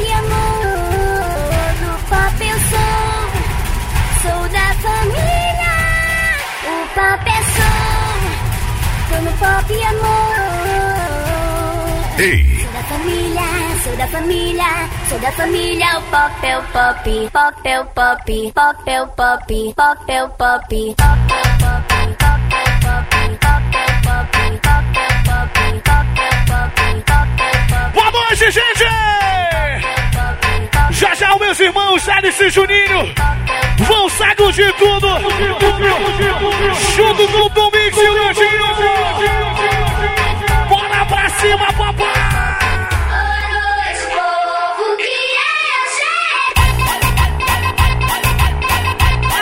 amor, no pop eu sou, sou da família. O pop é som, tô no pop amor. Ei, Sou da família, sou da família, sou da família. O pop é o pop, pop é o pop, pop é o pop, pop é o pop, pop é o pop, meus irmãos Alice e Juninho vão sacudir tudo junto com o Domingos e o Nandinho. Bora pra cima, papai!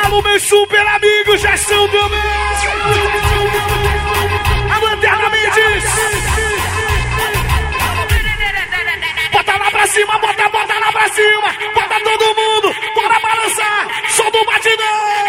Alô, meus super amigos, já são também! Bota, lá pra cima! Bota todo mundo! Bora balançar! Solta o batidão!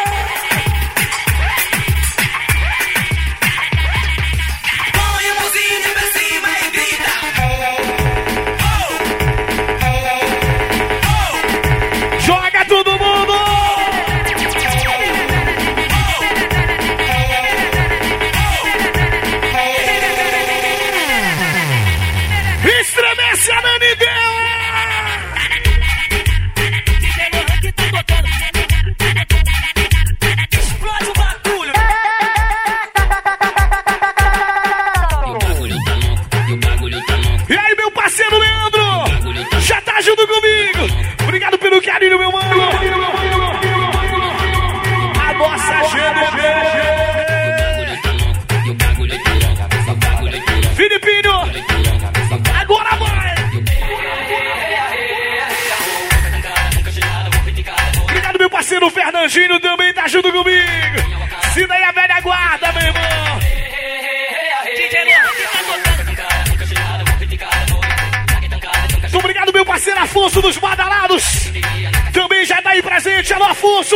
Afonso dos Badalados. Também já tá aí presente. Alô, Afonso!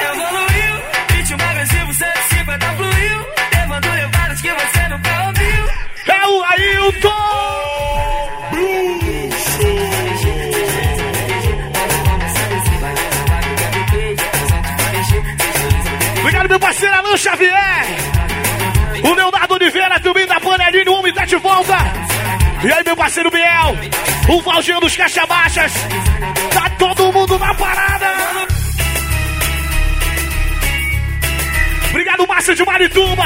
Evoluiu, ritmo agressivo 150 fluiu. Levando levadas que. É o Ailton! Obrigado, meu parceiro Alan Xavier. Leonardo Oliveira também da panelinha, o homem tá de volta. E aí, meu parceiro Biel. O Valginho dos Caixa Baixas. Tá todo mundo na parada. Obrigado, Márcio de Marituba.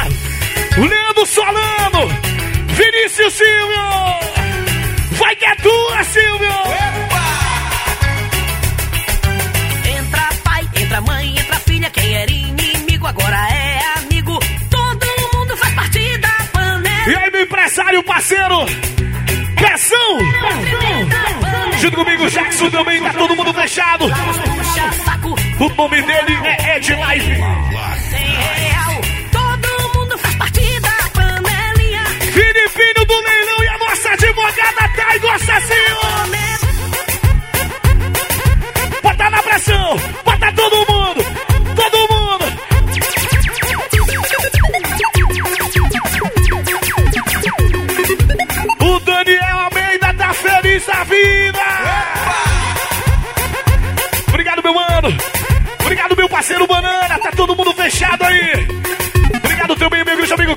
Leandro Solano. Vinícius Silvio. Vai que é tua, Silvio. Parceiro. Pressão. Junto comigo, Jackson também. Tá todo mundo fechado. O nome dele é Ed Live.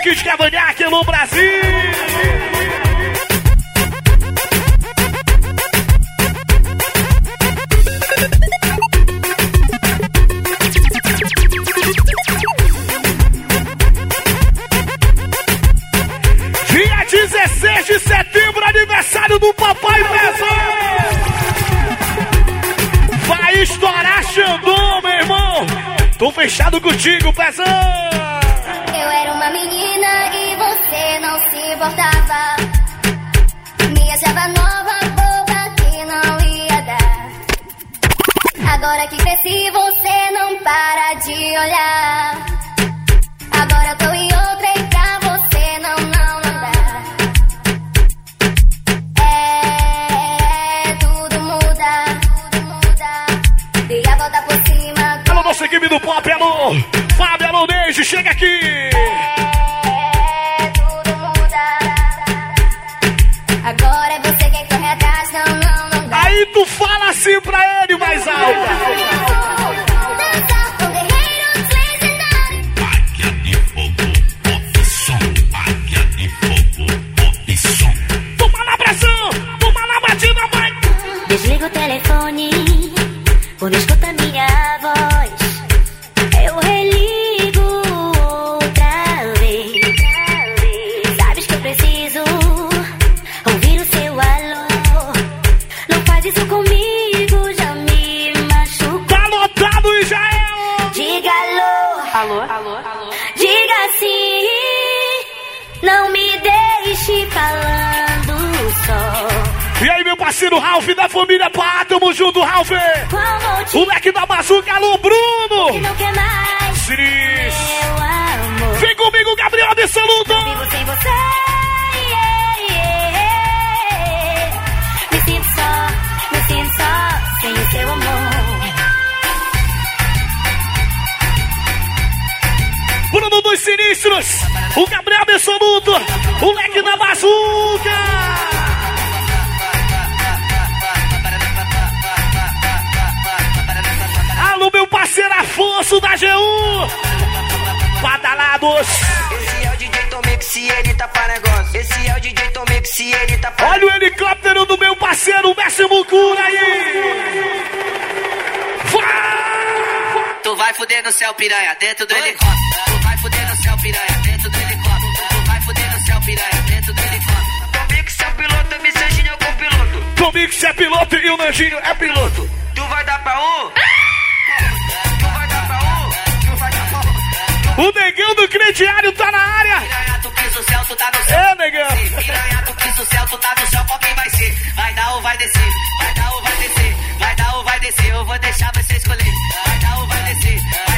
Kit Cavanhaque, no Brasil. Dos Sinistros! O Gabriel Absoluto! O leque da bazuca! Alô, meu parceiro Afonso da GU! Badalados! Esse é o DJ Tomix e ele tá pra negócio. Esse é o DJ Tomix e ele tá pra Olha o helicóptero do meu parceiro Messi Mucura aí! Vai! Tu vai fuder no céu, piranha, dentro do helicóptero. Fuder no céu, piranha, dentro do helicóptero. Tu vai fuder no céu, piranha, dentro do helicóptero. Tomix é o piloto, me seja com piloto. Tomix é piloto e o Nanjinho é piloto. Tu vai dar pra um? Tu vai dar pra um? Tu vai dar pra um? O negão do crediário tá na área! Piranha, tu quis o céu, tu tá no céu. É, negão! Piranha, tu quis o céu, tu tá no céu, qual quem vai ser? Vai dar ou vai descer? Vai dar ou vai descer? Vai dar ou vai descer? Eu vou deixar você escolher. Vai dar ou vai descer?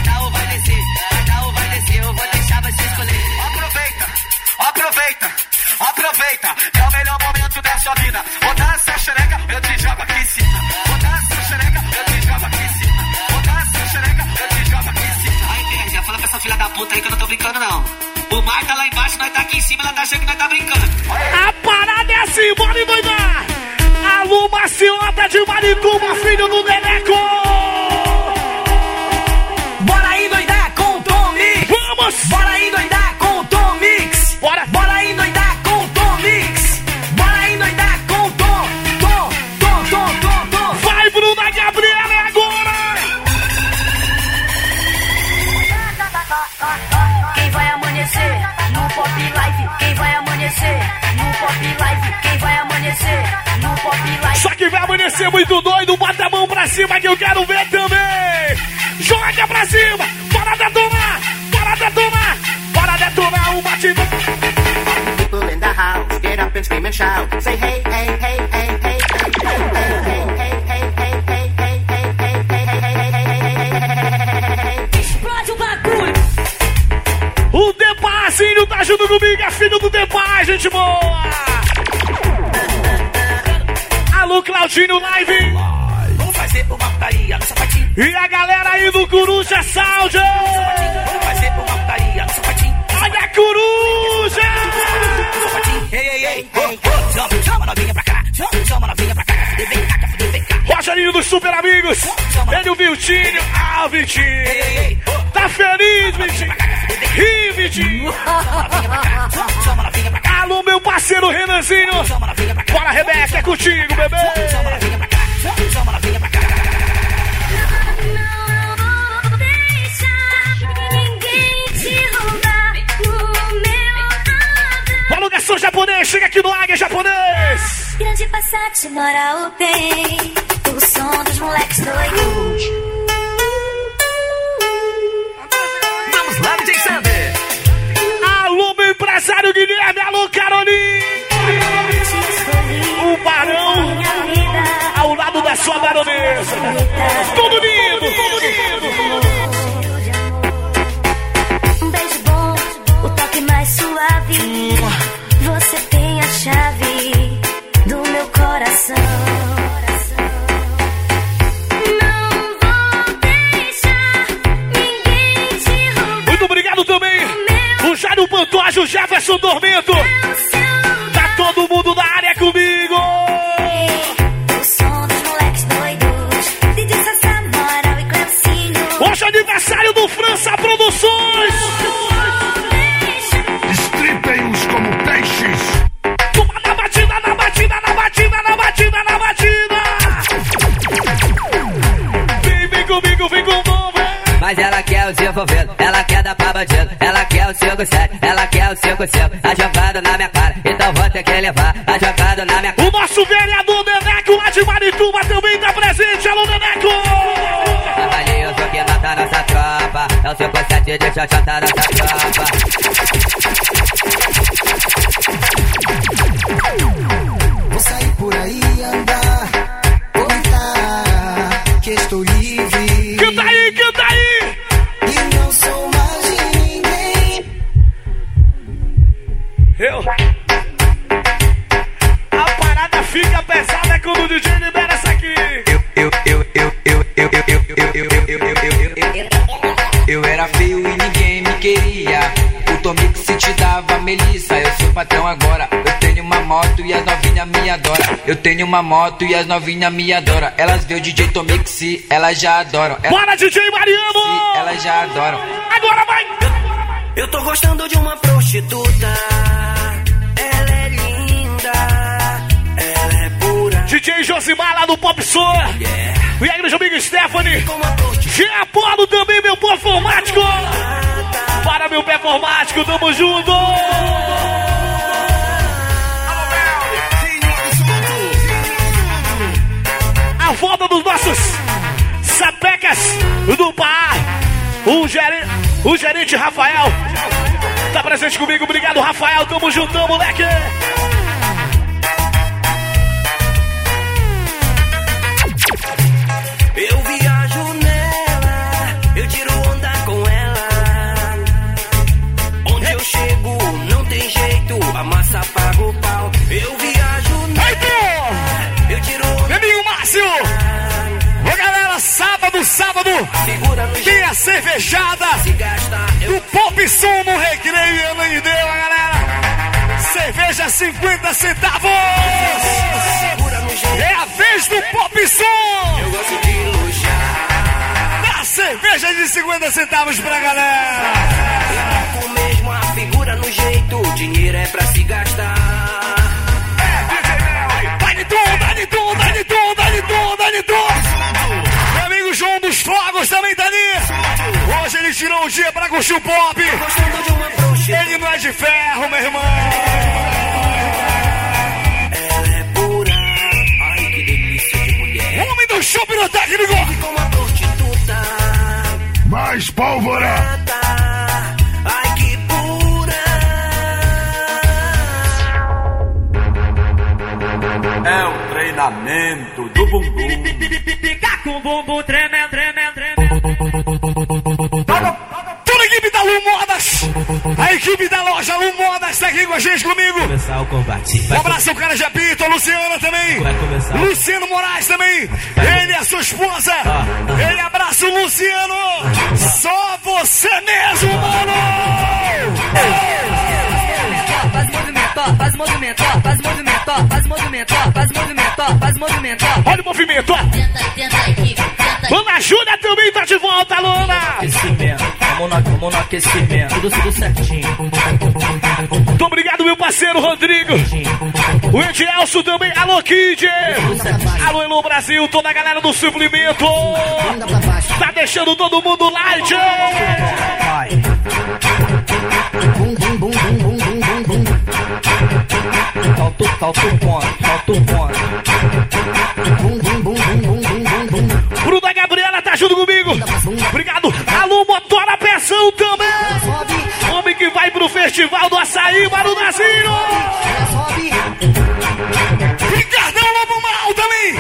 Aproveita, aproveita. É o melhor momento da sua vida. Botar essa xereca, eu te jogo aqui em cima. Botar essa xereca, eu te jogo aqui em cima. Botar essa xereca, eu te jogo aqui em cima. Aí, Pérsia, fala pra essa filha da puta aí que eu não tô brincando, não. O Mar tá lá embaixo, nós tá aqui em cima, ela tá achando que nós tá brincando. A parada é assim, bora endoidar! Alô, Maciota de Marituba, filho do Neneco! Amanhecer muito doido, bota a mão pra cima que eu quero ver também! Joga pra cima! Bora detonar! Bora detonar! Bora detonar o batidão! people in the house get up and scream and shout. Say hey, hey, hey, hey, hey, hey, hey, hey, hey, hey, hey, hey, hey, hey, hey, hey, hey, hey, hey. Explode o bagulho. O Depazinho tá junto comigo, é filho do Depa, gente boa! Claudinho Live! Vamos fazer uma putaria no sapatinho. E a galera aí do Coruja Sound! Vamos fazer uma putaria no sapatinho. Olha a Coruja! Ei, ei, ei. Oh. Chama, chama novinha pra cá. Chama, chama novinha pra cá. Vem cá, vem cá. Rogerinho dos Super Amigos! Ele, o Viltinho! Ah, Vitinho! Ei, ei, ei. Oh, Tá feliz, Vitinho? Ih, Vitinho! chama novinha pra cá. Alô, meu parceiro Renanzinho. Bora, Rebeca, é contigo, bebê. Alugação japonês, chega aqui no Águia Japonês. Grande Passat mora o bem, o som dos moleques doidos. Vamos lá, DJ Sander. Alô, meu empresário Guilherme alô, O Barão ao lado da sua baronesa! Tudo lindo, Jairo Pantoja, o Jefferson Dormento! o seu Tá todo mundo na área comigo! E. Hoje é aniversário do França Produções! Estripem-os como peixes. Toma na batida, na batida, na batida, na batida, na batida! Vem, vem comigo, vem com o! Mas ela quer o desenvolvendo, ela quer dar pra bandido, ela quer o 5-7, ela quer o 5-5, a jogada na minha cara, então vou ter que levar a jogada na minha cara. O nosso vereador Neneco lá de Marituba também tá presente, alô Neneco! Trabalhoso que mata nossa tropa, é o 5-7 te deixa chatar essa tropa. Queria. O Tomix se te dava Melissa, eu sou patrão agora. Eu tenho uma moto e as novinhas me adoram. Eu tenho uma moto e as novinhas me adoram. Elas vê o DJ Tomix e elas já adoram. Elas, Bora, DJ Mariano! elas já adoram. Agora vai! Eu tô gostando de uma prostituta. Ela é linda. Ela é pura. DJ Josimar lá do Pop Soul. E a igreja amiga Stephanie. G Apolo também, meu performático. Para meu performático, tamo junto. A volta dos nossos sapecas do Pará. O gerente, o gerente Rafael tá presente comigo. Obrigado, Rafael. Tamo juntão, moleque. Jeito, a massa paga o pau. Eu viajo nela, eu tiro amigo Márcio! Ô galera, sábado, sábado, no tem a cervejada se gasta. Eu do Pop Som no Recreio e Ana de Deus, galera! Cerveja 50 centavos! no É a vez do Pop Som! eu gosto de cerveja de 50 centavos pra galera! Com mesmo a figura no Um dia pra o pop! Uma Ele não é de ferro, meu irmão! ela é pura. Ai que delícia de mulher. Homem do show pirotécnico! Como a prostituta. Mais pólvora! Tá, Ai que pura. É o treinamento do bumbum. Fica com o bumbum tremendo, tremendo, tremendo. Equipe da loja Lu Modas tá aqui com a gente comigo! começar o combate. Um abraço ao cara Japito, a Luciana também! Vai começar. Luciano Moraes também! Ele e a sua esposa! Ele abraça o Luciano! Só você mesmo, mano! Faz movimento, faz movimento, faz movimento, faz movimento, faz movimento, faz movimento. Olha o movimento! ó. Tenta, Júlia também tá de volta, Luna! Aquecimento. Vamos no, vamos no aquecimento. Tudo, tudo certinho. Muito obrigado, meu parceiro Rodrigo! O Edielso também, alô Kid! Alô Elo Brasil, toda a galera do suplemento! Tá deixando todo mundo light! Falta, falta o ponto. Falta o ponto. Bruna Gabriela tá junto comigo! Motora Pressão também! Homem que vai pro Festival do Açaí, Marunazinho! Ricardão Lobo Mal também!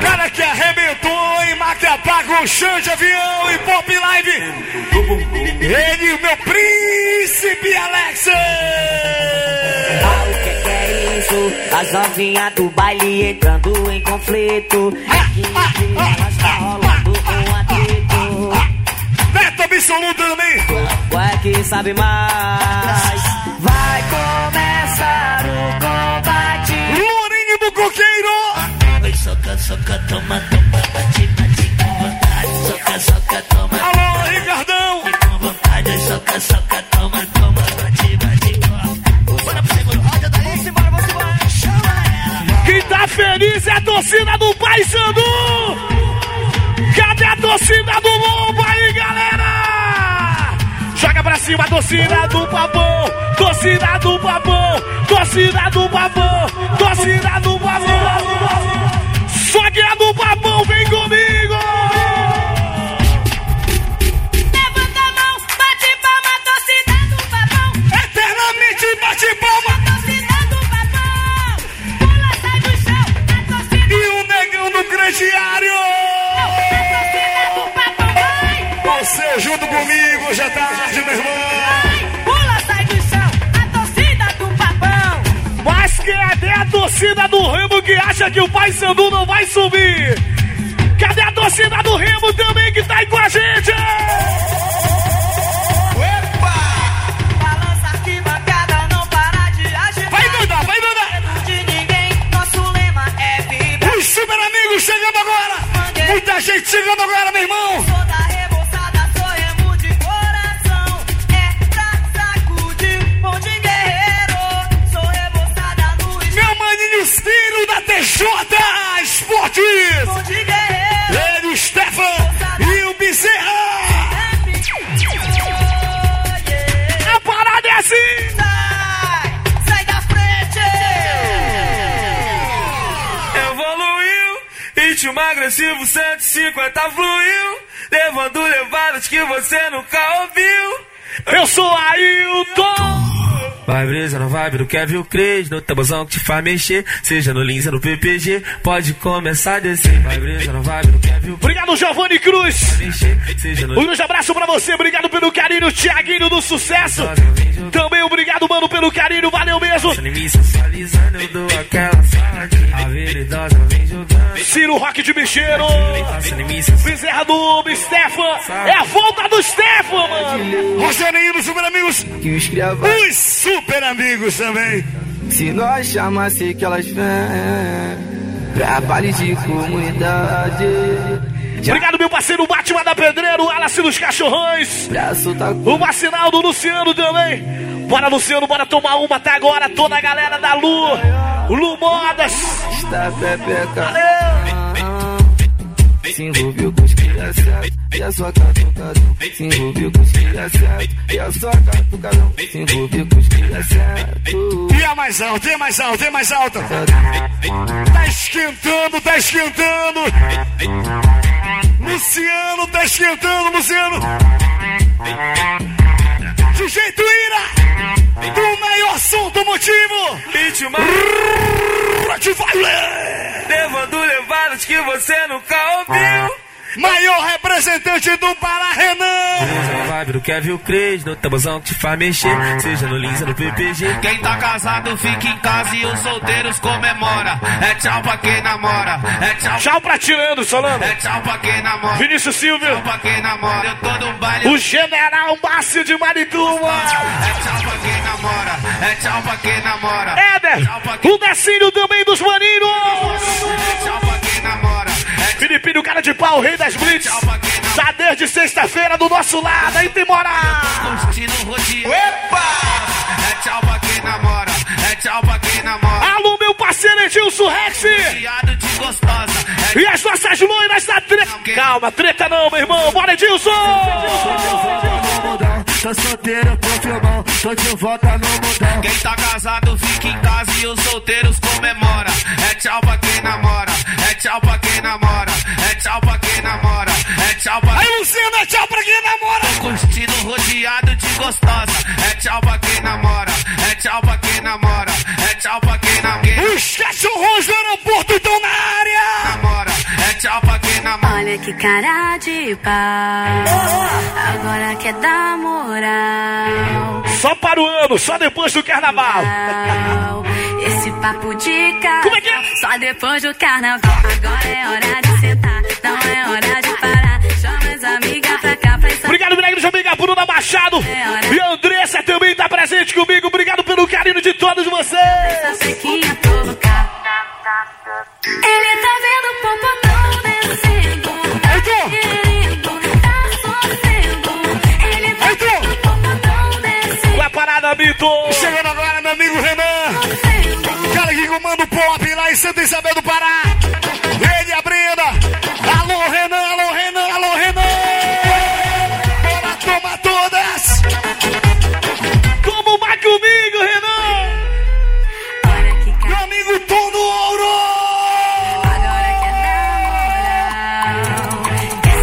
Cara que arrebentou em Macapá com chão de avião e pop live! Ele, meu príncipe Alex! Ah, o que que é isso? As novinhas do baile entrando em conflito. Aqui em elas Neto absoluto também! Qual é que sabe mais? Vai começar o combate. Lourinho do Coqueiro! Soca, soca, toma, toma. Bate, bate com vontade. Soca, soca, toma. Alô, Ricardão! Com vontade. Soca, soca, toma, toma. Bate, bate com. Bora pro segundo round. Daí, simbora, vamos embora. Chama ela. Quem tá feliz é a torcida do Paysandu! Cadê a torcida cima, torcida do pavão, torcida do pavão, torcida do pavão, torcida do pavão. Só que do pavão vem comigo! Levanta a mão, bate palma, torcida do pavão. Eternamente bate palma. torcida do pavão. Pula, sai do chão, a torcida. E o um negão no crediário. É Você junto comigo já tá que acha que o Pai Sandu não vai subir? Cadê a torcida do Remo também que tá aí com a gente? Balança arquibancada, não para de agitar. Vai, Duda, vai, Duda! De ninguém, nosso lema é. Os super amigos chegando agora. Muita gente chegando agora, meu irmão. TJ Esportes. Ele, o Stefan e o Bezerra. A parada é assim! Sai, sai da frente. Evoluiu, ritmo agressivo 150 fluiu, levando levadas que você nunca ouviu. Eu sou Ailton! Vai brisa no vibe do Kevin Cres, no tabuzão que te faz mexer, seja no Lins ou no PPG, pode começar a descer. Vai brisa no vibe do Kevin Cres, Obrigado, Giovanni Cruz! mexer, no Um grande abraço pra você, obrigado pelo carinho, Tiaguinho do Sucesso! Também obrigado, mano, pelo carinho, valeu mesmo! Ciro Rock de Bicheiro! Bezerra do Stefan! É a volta do Stefan, mano! Rogerinho dos super amigos. Os super amigos também. Se nós chamasse que elas vêm pra baile de comunidade, Obrigado, meu parceiro Batman da Pedreiro, Alace dos Cachorrões! pra soltar O vacinal do Luciano também! Bora, Luciano, bora tomar uma até agora, toda a galera da Lu! Lu Modas! esta pepeca. Valeu! Se envolveu com os e a sua catucadão. Se envolveu com os criaçados e a sua catucadão. Se envolveu com os criaçados. E a mais alta, e a mais alta, e a mais alta. Tá esquentando, tá esquentando. Luciano tá esquentando, Luciano. De jeito ira. Do maior som do motivo. Ritmo levando levadas que você nunca ouviu. Maior representante do Pará, Renan. Vibe do Kevin Cres, no tabuzão que te faz mexer, seja no Lins ou no PPG. Quem tá casado fica em casa e os solteiros comemora. É tchau pra quem namora. É tchau, Tchau pra Tirando, Solano! é tchau pra quem namora. Vinícius Silvio! Tchau pra quem namora. Eu tô no baile. O General Márcio de Marituba! É tchau pra quem namora. É tchau pra quem namora. Éder! O Decinho também dos Maninhos! É Filipinho, cara de pau, rei das blitz! Já desde sexta-feira do nosso lado, aí tem moral! Rodeio. É tchau pra quem namora. É tchau pra quem namora. Alô, meu parceiro Edilson Rex! É E as nossas loiras da treta! Calma, treta não, meu irmão! Bora, Edilson! Tô solteiro pro filmão, tô de volta no mundão. Quem tá casado fica em casa e os solteiros comemora. É tchau pra quem namora. É tchau pra quem namora. É tchau pra quem namora. É tchau pra Aí, Luciano, é tchau pra quem namora. curtindo rodeado de gostosa. É tchau pra quem namora. É tchau pra quem namora. É tchau pra quem namora. Os cachorrões do aeroporto estão na área. namora. É tchau pra quem namora. Olha que cara de pau. Agora quer dar moral. Só para o ano, só depois do carnaval! Esse papo de cara. Como é que é? Só depois do carnaval. Agora é hora de sentar. Não é hora de parar. Chama as amigas pra cá pra essa Obrigado, Milagre de Amiga, Bruna Machado! E a Andressa também tá presente comigo. Obrigado pelo carinho de todos vocês! Ele tá vendo o popotão Chegando agora, meu amigo Renan. Cara que comanda o pop lá em Santa Isabel do Pará. Ele e a Brenda. Alô, Renan, alô, Renan, alô, Renan. Bora, toma todas. Como vai comigo, Renan? Meu amigo Tom do Ouro.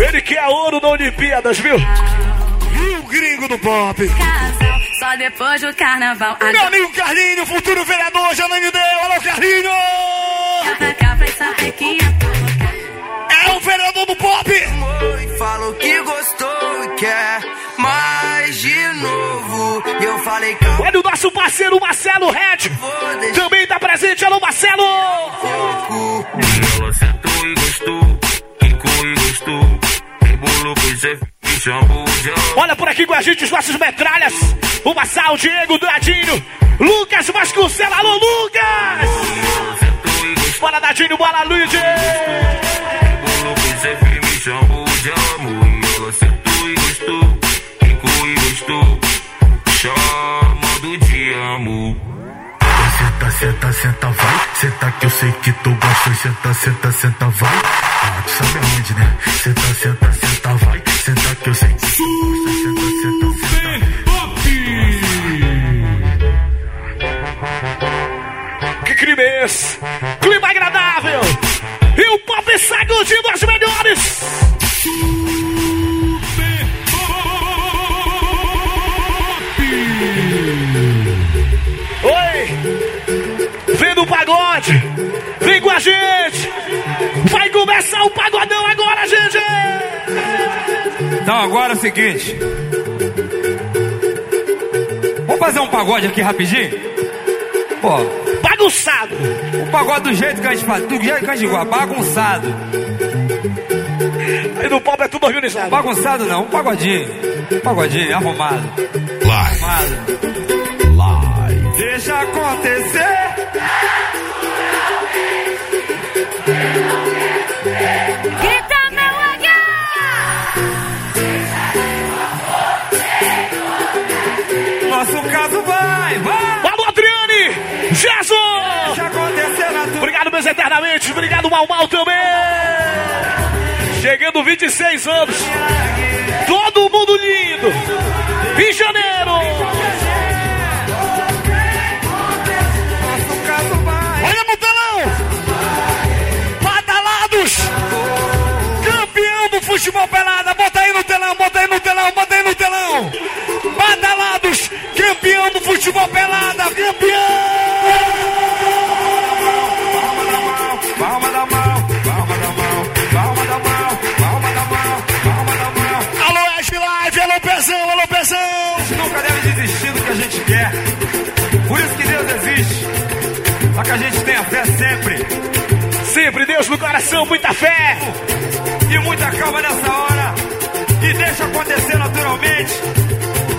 Ele quer ouro na Olimpíadas, viu? E o gringo do pop. Casal, só depois do carnaval. Meu amigo Carlinho, futuro vereador, já não me deu. Alô, Carlinho. É o vereador do pop. Falou que gostou e quer mais de novo. E eu falei, calma, Olha o nosso parceiro Marcelo Red. Também tá presente, alô Marcelo! Ela sentou e gostou, ficou e gostou. Rebolou, pois é, Olha por aqui com a gente os nossos metralhas. O Massal, Diego, Dadinho, Lucas Vasconcelos, alô Lucas! Bora Dadinho, bora amor. Senta, senta, senta, vai. Senta que eu sei que tu gosta. Senta, senta, senta, vai. Ah, tu sabe aonde, né? Senta, senta, senta, vai. Senta que eu sei. Senta, senta. Que crime? Clima agradável! E o pop sacudindo as melhores! Oi! Vem do pagode! Vem com a gente! Vai começar o pagodão agora, gente! Então agora é o seguinte. Vamos fazer um pagode aqui rapidinho? Pô, Bagunçado! o pagode do jeito que a gente faz, do jeito que a gente gosta, bagunçado. E no pop é tudo organizado. Bagunçado não, um pagodinho. Um pagodinho, arrumado. Live. Arrumado. Deixa acontecer. Grita Obrigado, Mal Mal também. Chegando 26 anos. Todo mundo lindo. Em janeiro. Olha no telão. Badalados. Campeão do futebol pelada. Bota aí no telão, bota aí no telão, bota aí no telão. Badalados. Campeão do futebol pelada. Campeão. Deus no coração, muita fé. E muita calma nessa hora. E deixa acontecer naturalmente.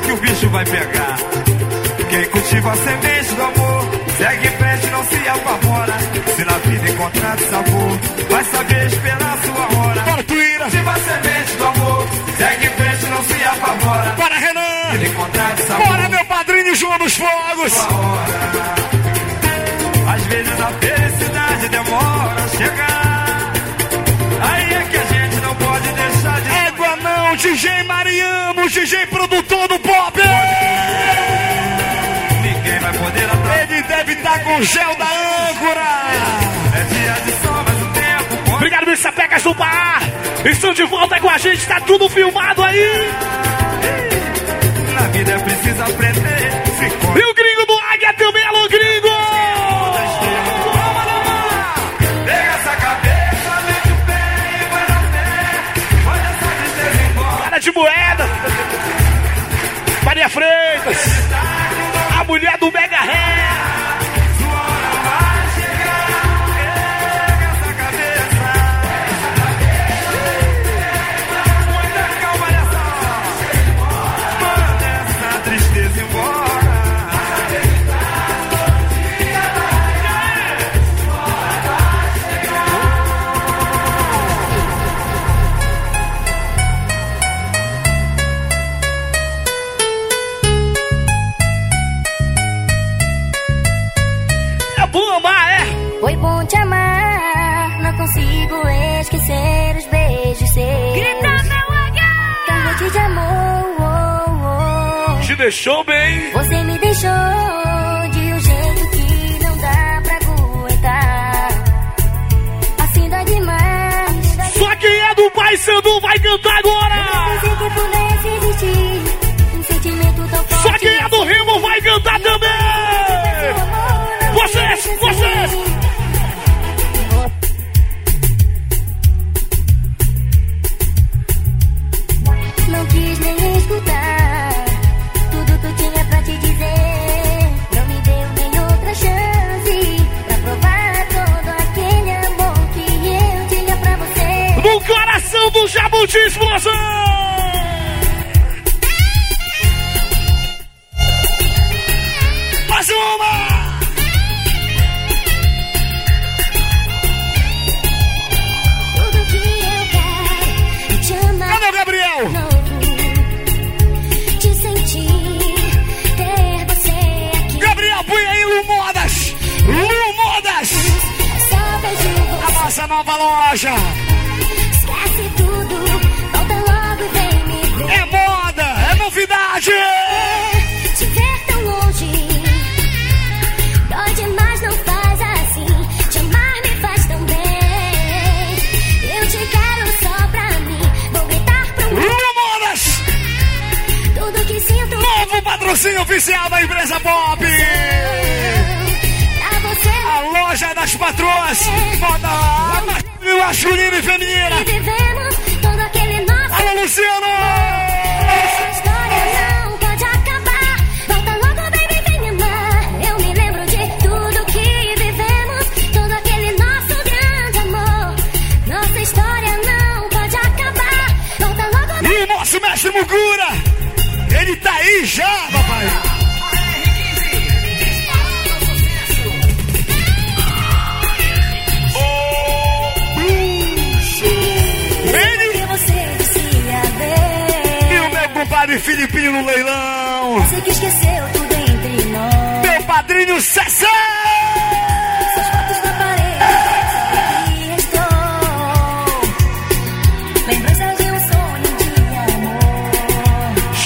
Que o bicho vai pegar. Quem cultiva a semente do amor. Segue em frente, não se apavora. Se na vida encontrar sabor, vai saber esperar a sua hora. Bora, Tuíra. Cultiva a semente do amor. Segue em frente, não se apavora. Bora, Renan. Se encontrar sabor. Bora, meu padrinho João dos Fogos. Às vezes a felicidade demora a chegar. Aí é que a gente não pode deixar de. Égua não, DJ Mariano, DJ produtor do pop. Ninguém vai poder atrás. Ele deve estar com gel da âncora. É dia de sol, mas o tempo. Obrigado, meus sapecas do Pará. Estão de volta com a gente, tá tudo filmado aí. Na vida é preciso aprender. Mulher do Mega Ré. Deixou bem. Você me deixou de um jeito que não dá pra aguentar. Assim dá demais. Só quem é do Pai Sandu vai cantar agora. Pensei que pudesse existir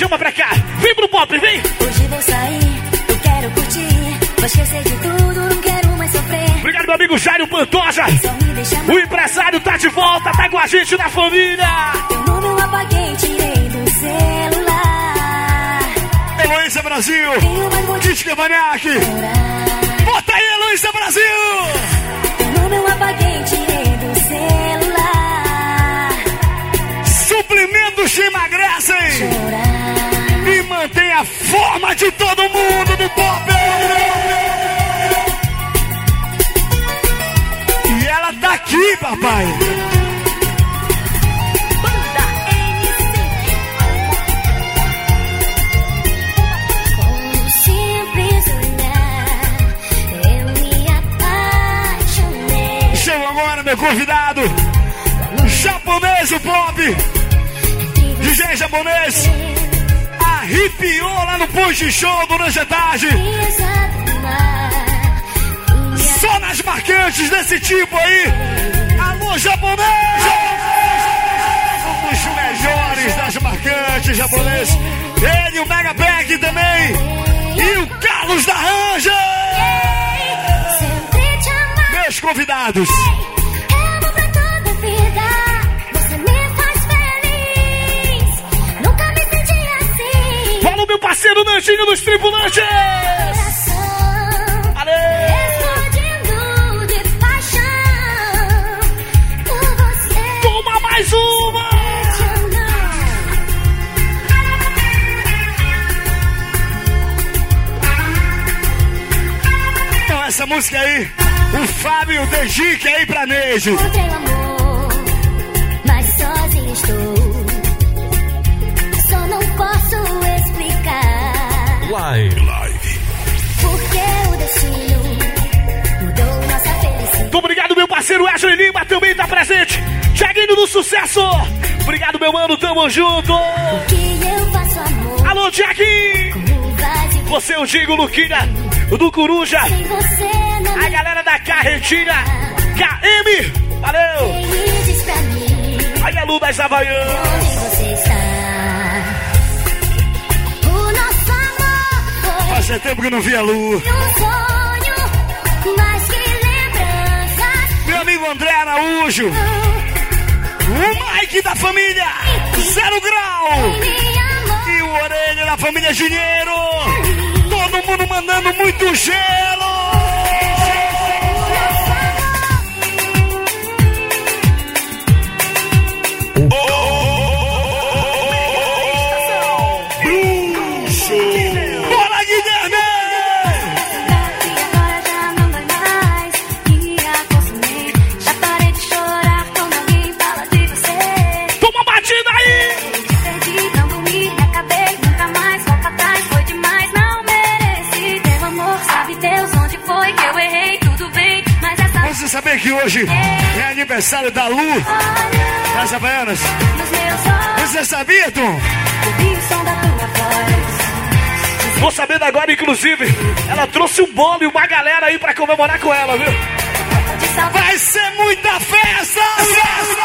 Chama pra cá! Vem pro pop, vem! Hoje vou sair, eu quero curtir. Vou esquecer de tudo, não quero mais sofrer. Obrigado, meu amigo Jairo Pantoja! O empresário tá de volta, tá com a gente na família! Teu nome eu apaguei, tirei do celular. Heloísa Brasil! Kevaniak! pra chorar. Bota aí, Heloísa Brasil! Teu nome eu apaguei, tirei do celular. Suplementos que emagrecem! Chorar. Mantém a forma de todo mundo do pop! E ela tá aqui, papai! Apaixonei. Chama agora, meu convidado! Japonês o pop! DJ japonês! Arrepiou lá no Punch Show durante a tarde! Só nas marcantes desse tipo aí! Alô, japonês! Um dos melhores das marcantes japonês! Ele, o Mega Bag também! E o Carlos da Ranja! Meus convidados! Meu parceiro Nanjinho dos Tripulantes! Você. Toma mais uma! Então, essa música aí, o Fábio dedica aí pra Neide. Explicar. Live. Porque o destino mudou nossa felicidade. Muito obrigado, meu parceiro Wesley Lima, também tá presente. Tiaguinho do Sucesso! Obrigado, meu mano, tamo junto! Que eu faço amor Alô, Tiaguinho! Você eu digo, Luquinha, do Coruja, Sem você não a galera da Carretinha, KM, valeu! Aí a Lu das Havaianas. Fazia tempo que não via a Lu. um sonho, mas que lembranças. Meu amigo André Araújo, o Mike da família, Zero Grau. E o Orelha da família Dinheiro. Todo mundo mandando muito gelo. Que hoje é aniversário da Lu das Havaianas? Você sabia, Tom? Tô sabendo agora, inclusive, ela trouxe um bolo e uma galera aí pra comemorar com ela, viu? Vai ser muita festa! e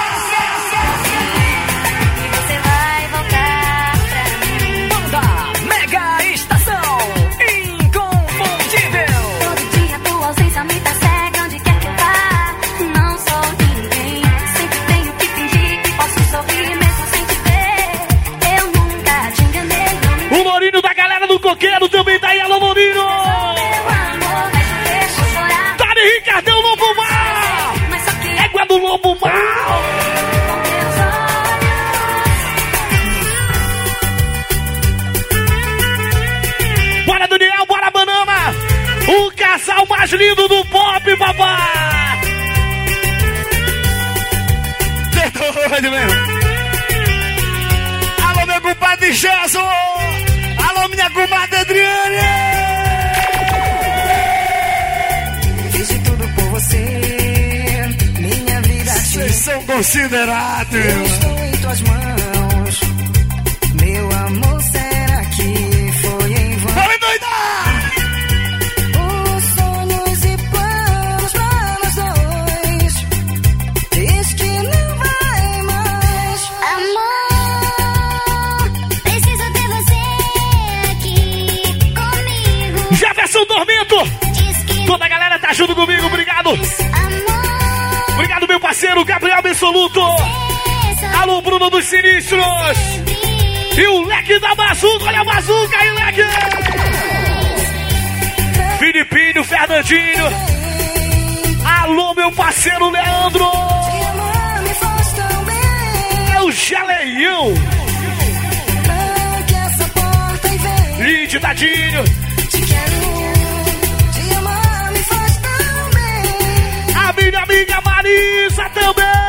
Coqueiro também tá aí, alô chorar. Dani Ricardão Lobo Mal! Égua do Lobo Mal! Bora Daniel, bora Banana! O casal mais lindo do pop, papai! Alô, meu compadre Jason! Alô, minha comadre Adriane! Fiz de tudo por você. Minha vida Vocês são considerados! Eu estou em tuas mãos. Junto comigo, obrigado! Obrigado, meu parceiro Gabriel Absoluto! Alô, Bruno dos Sinistros! E o leque da bazuca, olha a bazuca aí, leque! Filipinho, Fernandinho! Alô, meu parceiro Leandro! É o Geleião! Lide, tadinho! Amiga Marisa também!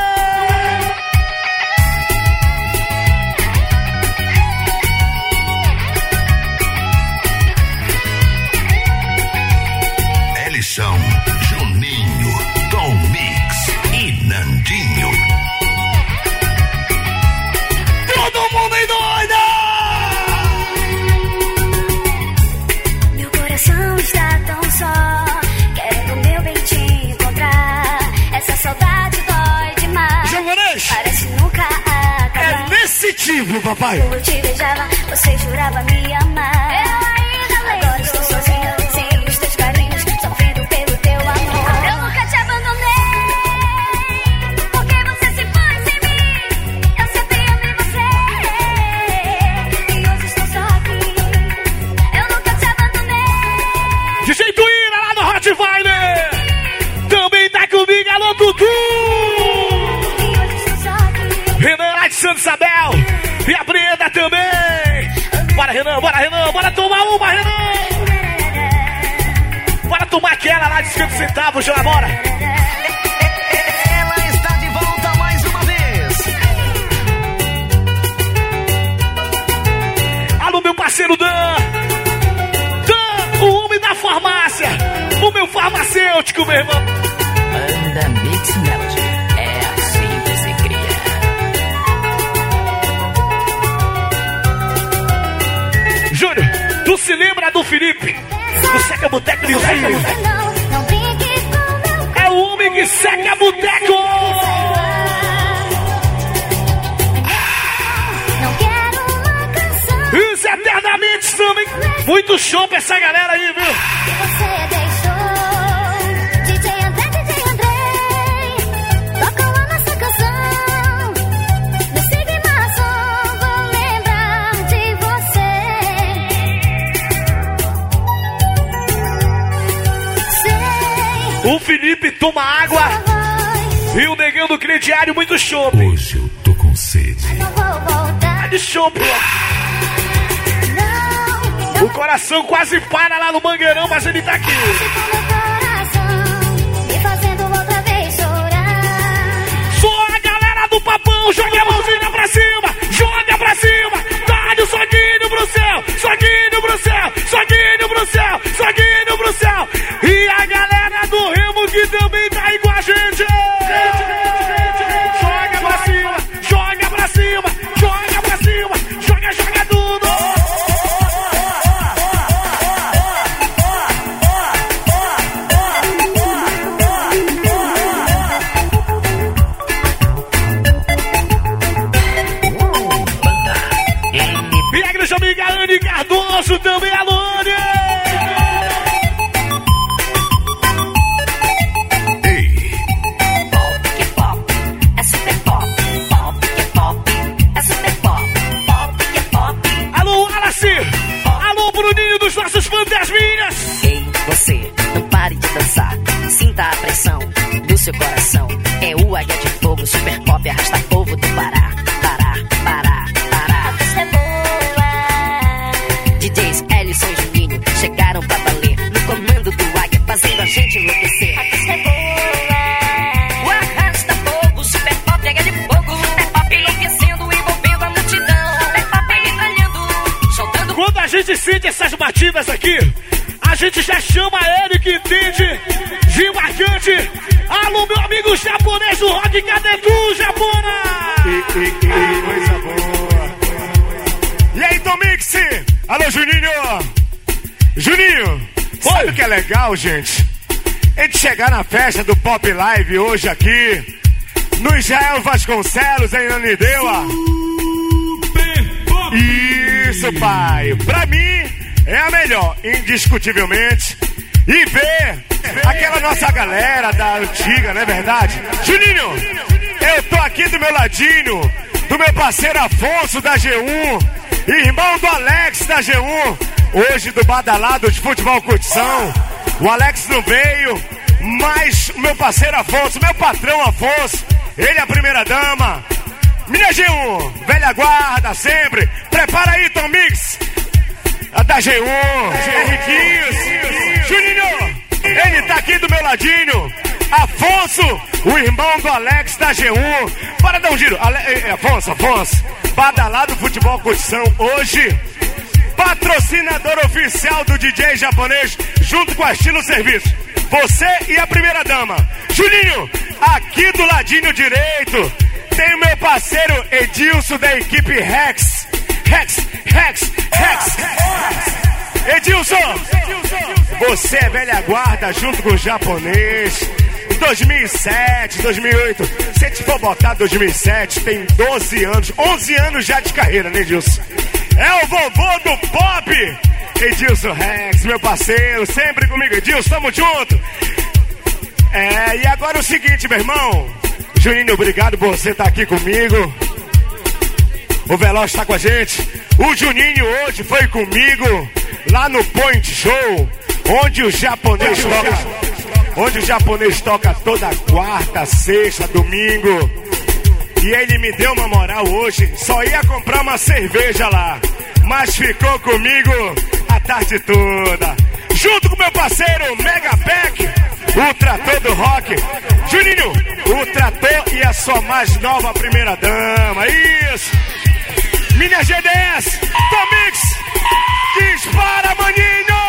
Tipo, papai! Eu te beijava, você jurava me amar. De 50 centavos, já bora! Ela está de volta mais uma vez. Alô, meu parceiro Dan! Dan, o homem da farmácia! O meu farmacêutico, meu irmão! Banda Mix Melody. É assim que se cria. Júnior, tu se lembra do Felipe? Do Seca Boteco de Velho? Muito show pra essa galera aí, viu? Você deixou DJ André, DJ André Tocou a nossa canção Me siga em marçom Vou lembrar de você Sei O Felipe toma água e o negão do crediário muito show. Hoje eu tô com sede. Não vou voltar De show, pô. O coração quase para lá no Mangueirão, mas ele tá aqui. coração Só a galera do papão, joga a mãozinha pra cima, Cardoso também, legal, gente? A gente chegar na festa do Pop Live hoje aqui, no Israel Vasconcelos, em Anideua. Isso, pai. Pra mim, é a melhor, indiscutivelmente. E ver aquela nossa galera da antiga, não é verdade? Juninho, eu tô aqui do meu ladinho, do meu parceiro Afonso da G1, irmão do Alex da G1, hoje do Badalado de Futebol Curtição. O Alex não veio, mas o meu parceiro Afonso, meu patrão Afonso, ele é a primeira dama. Minha G1, velha guarda sempre. Prepara aí, Tom Mix. A da G1, Henriquinhos, Juninho, ele tá aqui do meu ladinho. Afonso, o irmão do Alex da G1. Bora dar um giro. Ale... eh, Afonso, Afonso. Badalado Futebol Curtição hoje. Patrocinador oficial do DJ japonês, junto com a Estilo Serviço. Você e a primeira dama. Juninho, aqui do ladinho direito, tem o meu parceiro Edilson da equipe Rex. Rex, Rex, Rex. Edilson, você é velha guarda junto com o japonês. Em 2007, 2008, se a gente for botar 2007, tem 12 anos, 11 anos já de carreira, né, Edilson? É o vovô do pop! Edilson Rex, meu parceiro, sempre comigo, Edilson, tamo junto! É, e agora o seguinte, meu irmão. Juninho, obrigado por você estar aqui comigo. O Veloz está com a gente. O Juninho hoje foi comigo lá no Point Show, onde o japonês toca. Onde o japonês toca toda quarta, sexta, domingo. E ele me deu uma moral hoje. Só ia comprar uma cerveja lá. Mas ficou comigo a tarde toda. Junto com meu parceiro Mega Pack, o trator do rock. Juninho, o trator e a sua mais nova primeira dama. Isso! Minha GDS, Tomix, dispara, maninho!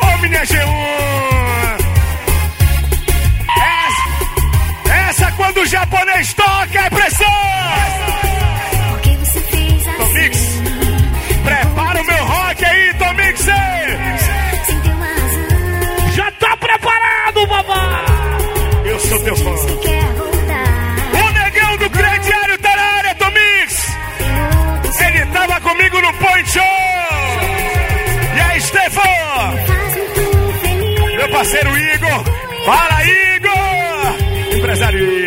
Ô, minha G1! Quando o japonês toca é pressão! Tomix, prepara o meu rock aí, Tomix! Já tá preparado, babá? Eu sou teu fã. O negão do crediário tá na área, Tomix! Ele tava comigo no Point Show! E aí, Stefan? Meu parceiro Igor! Fala, Igor! Empresário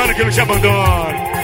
abandona que não te abandono!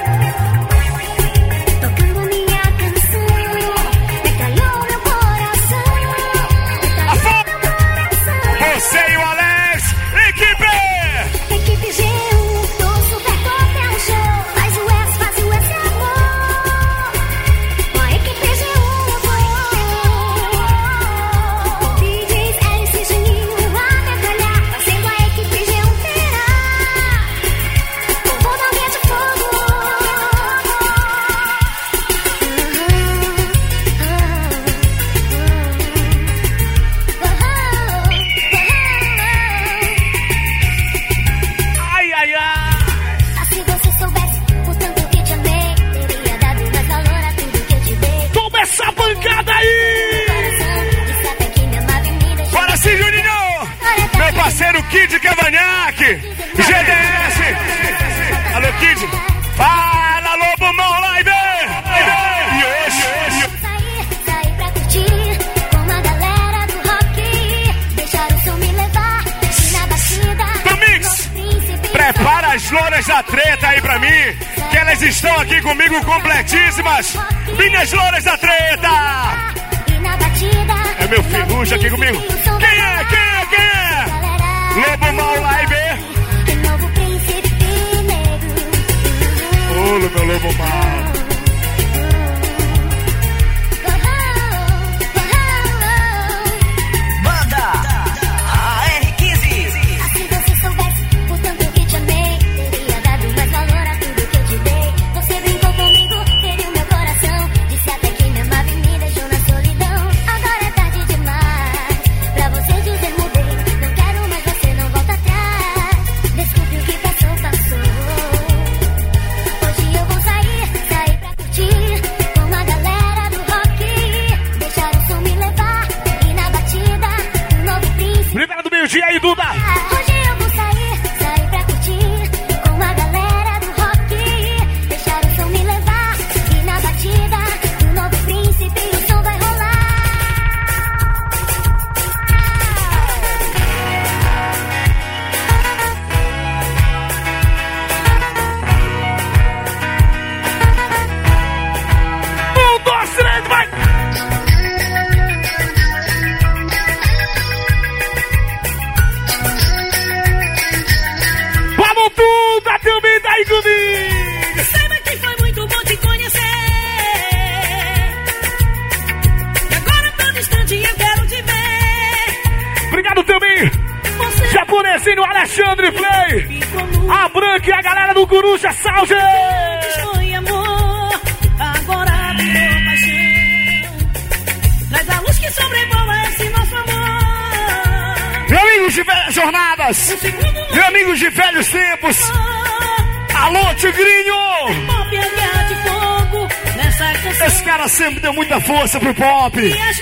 Sempre deu muita força pro pop. E as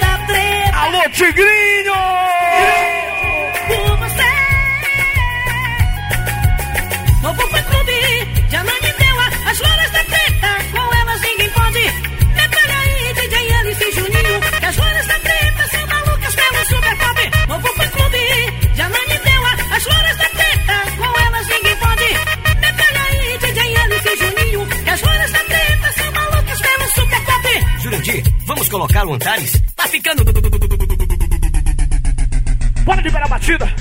da treta Alô, Tigrinho! Colocar o Antares? Tá ficando. Bora liberar a batida!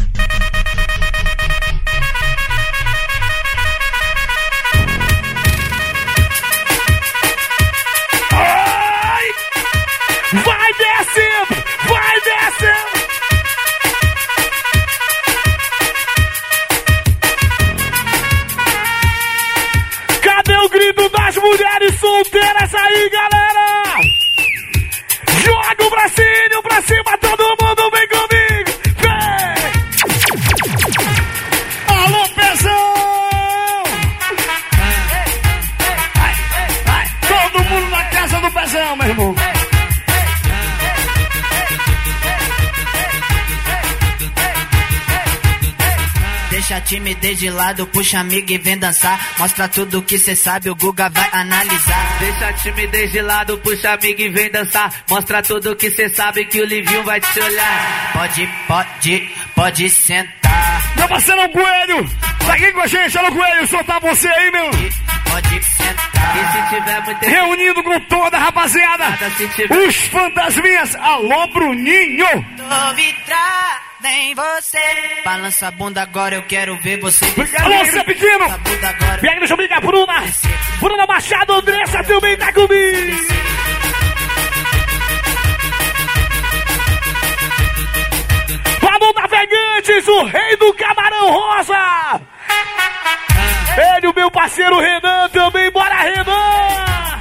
Deixa a timidez de lado, puxa amigo e vem dançar. Mostra tudo que cê sabe, o Guga vai analisar. Deixa a timidez de lado, puxa amigo e vem dançar. Mostra tudo que cê sabe, que o Livinho vai te olhar. Pode, pode, pode sentar. Meu parceiro Coelho, tá aqui com a gente, alô Coelho, soltar você aí, meu. Pode sentar. E se tiver muito Reunindo com toda a rapaziada, tiver os fantasminhas, alô Bruninho. vidrada em você. Balança a bunda agora, eu quero ver você. Pequeno. Balança a bunda agora. Vem aqui, deixa eu brincar, Bruna! Bruna Machado, Andressa também tá comigo! Vamos, navegantes, o rei do camarão rosa! Ele, o meu parceiro Renan, também, bora Renan!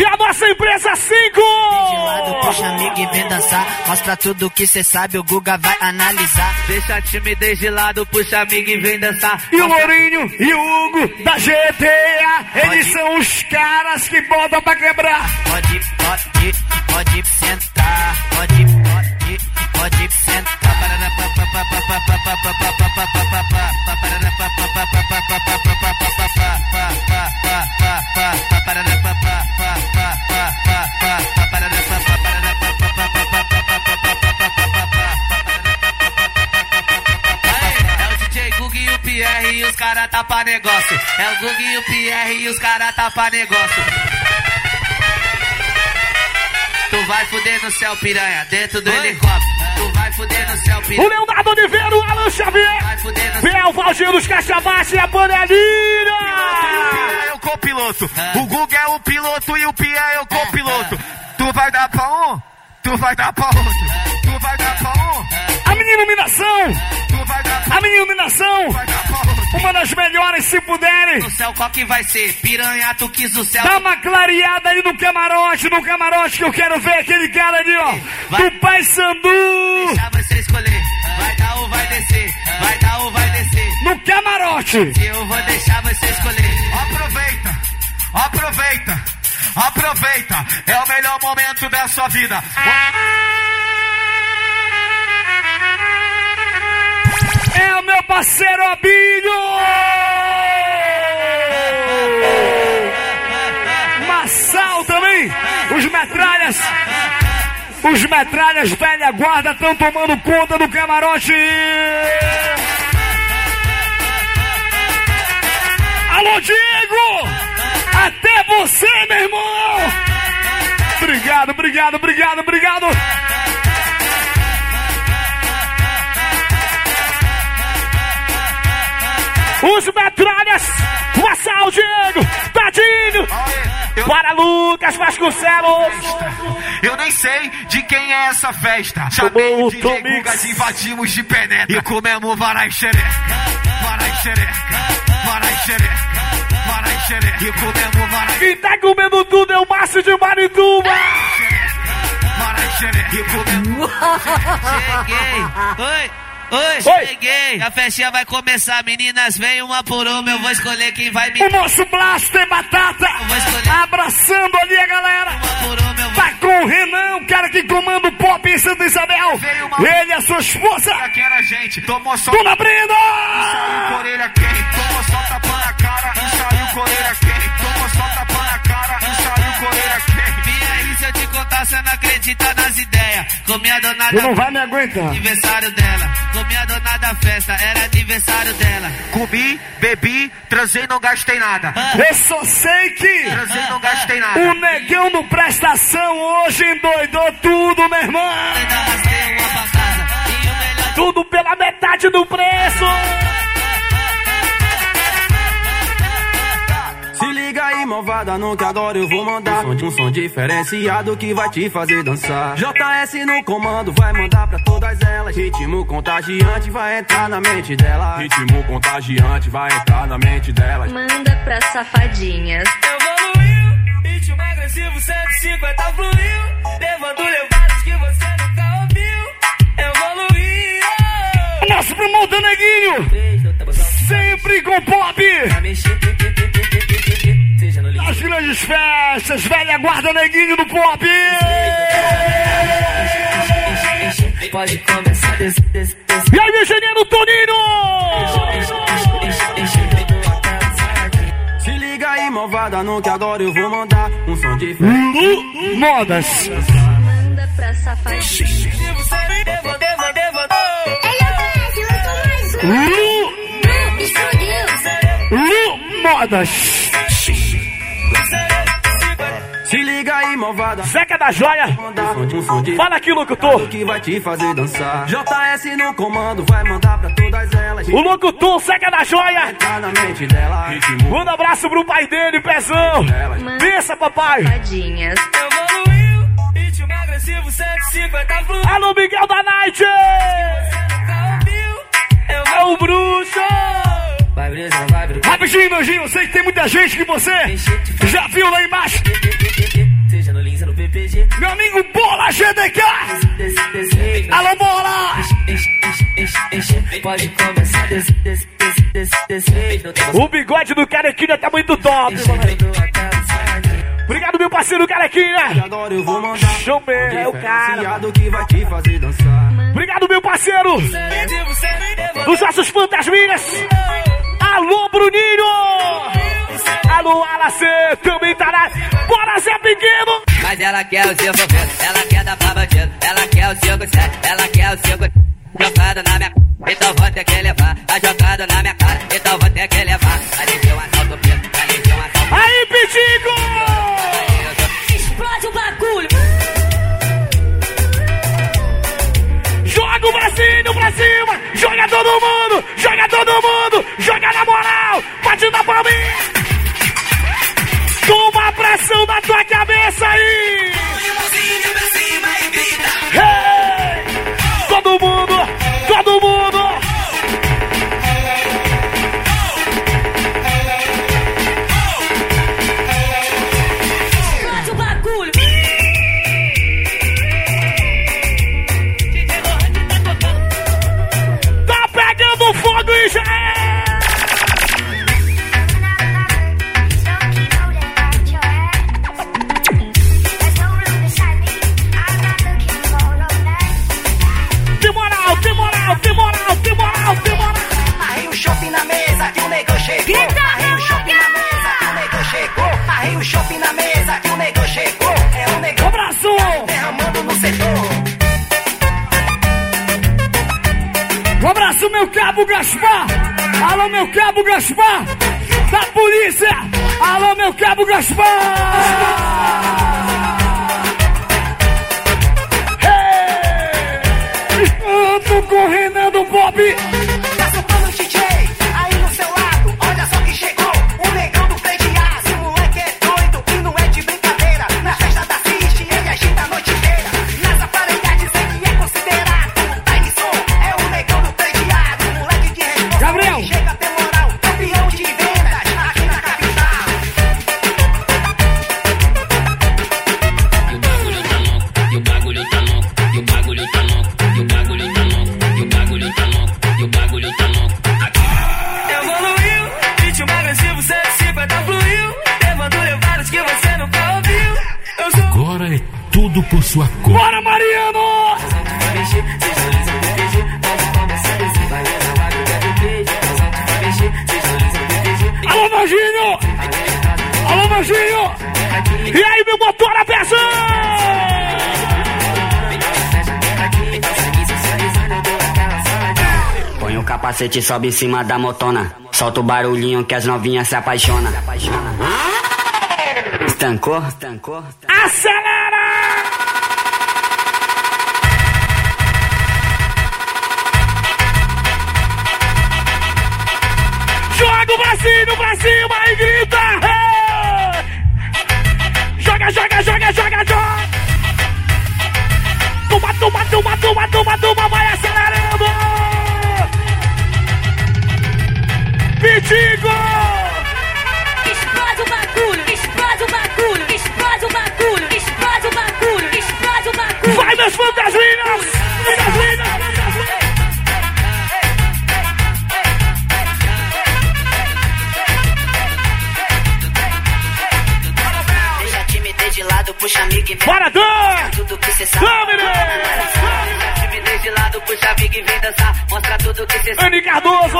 E a nossa empresa 5! Puxa amigo e vem dançar. Mostra tudo que cê sabe, o Guga vai analisar. Deixa a timidez de lado, puxa amigo e vem dançar. E o Lourinho e o Hugo da GTA, eles são os caras que botam pra quebrar. Pode, pode, pode sentar. Pode, pode, pode sentar. Cara tá pra negócio. É o Gug e o Pierre e os cara tá pra negócio. Tu vai fuder no céu, piranha, dentro do helicóptero. Tu vai fuder no céu, O piranha. Leonardo Oliveira, o Alan Xavier. Vai fuder no dos Caixa Baixa e a panelinha. é o copiloto. O Guga é o piloto e o Pia é o copiloto. Tu vai dar pra um, tu vai dar pra outro. Tu vai dar pra um, A minha iluminação. tu vai dar pra A minha iluminação. Uma das melhores, se puderem. No céu, qual que vai ser? Piranha, tu quis o céu. Dá uma clareada aí no camarote, no camarote que eu quero ver aquele cara ali, ó. Vai. Do Pai Sandu. Deixa você escolher. Vai dar ou vai descer? Vai dar ou vai descer? No camarote. Se eu vou deixar você escolher. Aproveita, aproveita, aproveita. É o melhor momento da sua vida. É o meu parceiro Abinho. Massal também. Os metralhas. Os metralhas velha guarda estão tomando conta do camarote. Alô, Diego! Até você, meu irmão! Obrigado, obrigado, obrigado, obrigado! Os metralhas! Massal, Diego! Tadinho! Eu, Para Lucas Vasconcelos! eu nem sei de quem é essa festa. Chamei o. Gugas, invadimos de penetra. E comemos varai xereca, varai xereca, varai xereca, varai xereca. E comemos varai Quem tá comendo tudo é o Márcio de Marituba! varai xereca. E comemos Cheguei. Oi. Oi, Oi. cheguei. A festinha vai começar, meninas. Vem uma por uma. Eu vou escolher quem vai me. O nosso Blaster Batata vou escolher. abraçando ali a galera. Uma por uma, eu vou. Tá com o Renan, o cara que comanda o pop em Santa Isabel. Uma- Ele e a sua esposa, que era gente. Tomou só Dona Brenda! com orelha quente. Tomou só tapa na cara e saiu com orelha quente. Você não acredita nas ideias. Comi a dona Tu não da vai me aguentar. aniversário dela. Comi a dona da festa, era aniversário dela. Comi, bebi, transei, não gastei nada. Eu só sei que Transei, não gastei nada. o negão do prestação hoje endoidou tudo, meu irmão. Tudo pela metade do preço. Malvada, não que agora eu vou mandar um som, um som diferenciado que vai te fazer dançar. JS no comando vai mandar pra todas elas. Ritmo contagiante vai entrar na mente dela. Ritmo contagiante vai entrar na mente delas. Manda pra safadinhas. Evoluiu, ritmo agressivo 150 fluiu, levando levadas que você nunca ouviu. Evoluiu, Nosso promotor Neguinho, sempre com pop. Grandes festas, velha guarda Neguinho do pop. Pode começar desse, desse, desse. E aí, meu engenheiro Toninho. Se liga aí, malvada, não que agora eu vou mandar um som diferente. Lu Modas. Manda pra devo, Lu. Lu Modas. Se liga aí, malvada. Zeca da Joia. Fala aqui, locutor. que vai te fazer dançar. JS no comando vai mandar pra todas elas. O locutor Zeca da Joia. Manda um abraço pro pai dele, pezão. Pensa, papai. Safadinhas. Evoluiu, ritmo agressivo 150 fluiu, Alô, Miguel da Night. É o bruxo. Vai brisa, vai. Rapidinho, Nojinho. Eu sei que tem muita gente que você já viu lá embaixo. Seja no Lins, no PPG. Meu amigo Bola GDK. Alô, Bola. Pode começar O bigode do Carequinha tá muito top. Obrigado, meu parceiro Carequinha. Agora eu vou mandar é o cara. que vai te fazer dançar. Obrigado, meu parceiro. Dos nossos fantasminhas. Alô, Bruninho. Alô, Alacê. Também tá na... Bora, Zé Pequeno. Mas ela quer o seu envolvendo, ela quer dar pra bandido, ela quer o 5-7, ela quer o 5 jogando na minha Então vou ter que levar, tá jogando na minha cara. mundo, palminha. Toma a pressão na tua cabeça aí. Cabo Gaspar! Da polícia! Alô, meu cabo Gaspar! Hey! Tô com o Renan Pop! Tá tudo por sua conta. Bora, Mariano! Alô, Nojinho! Alô, Nojinho! E aí, meu motor a peça! Põe o capacete e sobe em cima da motona. Solta o barulhinho que as novinhas se apaixonam. Estancou? Estancou? Acelera! Bracinho pra cima e grita! Hey! Joga, joga, joga, joga, joga! Toma, toma, toma, toma, toma, toma, vai acelerando! Pitigo! Explode o bagulho, explode o bagulho, explode o bagulho, explode o bagulho, explode o bagulho. Vai, meus! Fantasminhas! Puxa amigo e vem. Bora, Dan! Tudo que cê sabe. Timidez de lado, puxa amigo e vem dançar. Mostra tudo que cê sabe. Andy Cardoso!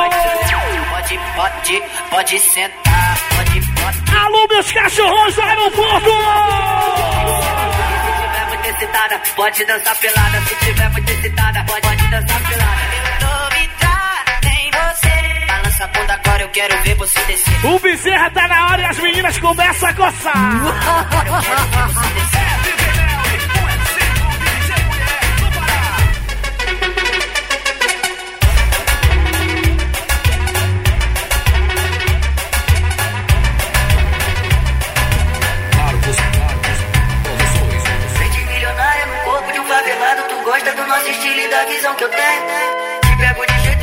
Pode, pode, pode sentar. Pode, pode. Alô, meus cachorros do aeroporto! Se tiver muito excitada, pode dançar pelada. Se tiver muito excitada, pode dançar pelada. Quero ver você descer. O Bezerra tá na hora e as meninas começam a coçar! Eu quero ver você descer. Gosta do nosso estilo e da visão que eu tenho. Te pego de jeito,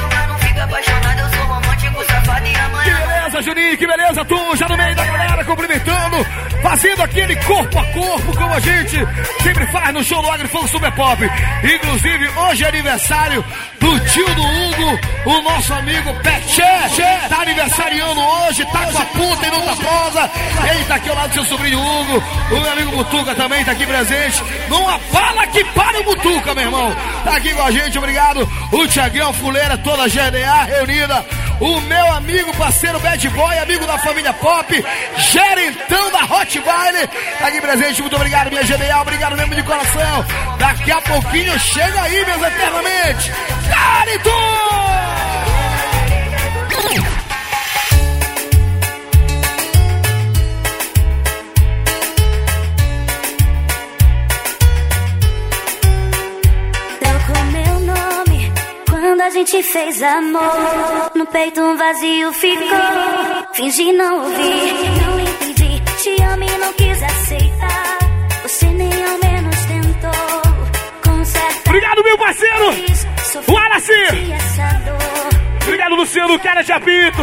beleza, Juninho, que beleza, tu já no meio da galera, cumprimentando, fazendo aquele corpo a corpo, como a gente sempre faz no show do Agrifão Super Pop. Inclusive, hoje é aniversário do tio do Hugo, o nosso amigo Peché. Tá aniversariando hoje, tá com a puta e não tá prosa. Ele tá aqui ao lado do seu sobrinho Hugo, o meu amigo Mutuca também tá aqui presente. Numa bala que para o Mutuca, meu irmão. Tá aqui com a gente, obrigado. O Tiaguinho Fuleira, toda a GDA reunida. O meu amigo, parceiro Bad Boy, amigo da família Pop, gerentão da Hot Vile, tá aqui presente. Muito obrigado, minha GDA, obrigado mesmo de coração. Daqui a pouquinho chega aí, meus eternamente. Carito! A gente fez amor, no peito um vazio ficou. Fingi não ouvir, não entendi. Te amo e não quis aceitar. Você nem ao menos tentou. Consertar. Obrigado, meu parceiro! Essa dor. Obrigado, Luciano, cara de apito!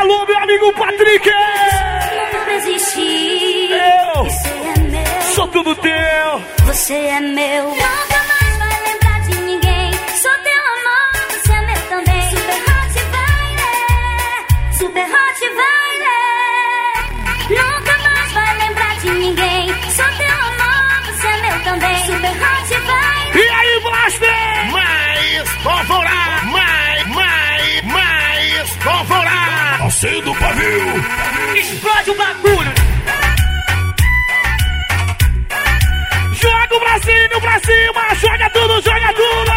Alô, meu amigo Patrick! Eu é sou tudo teu! Você é meu. Também. Super hot baile. E aí, Blaster? Mais pólvora! Mais, mais, mais pólvora! Acendo o pavio! Explode o bagulho! Joga o bracinho pra cima! Joga tudo, joga tudo!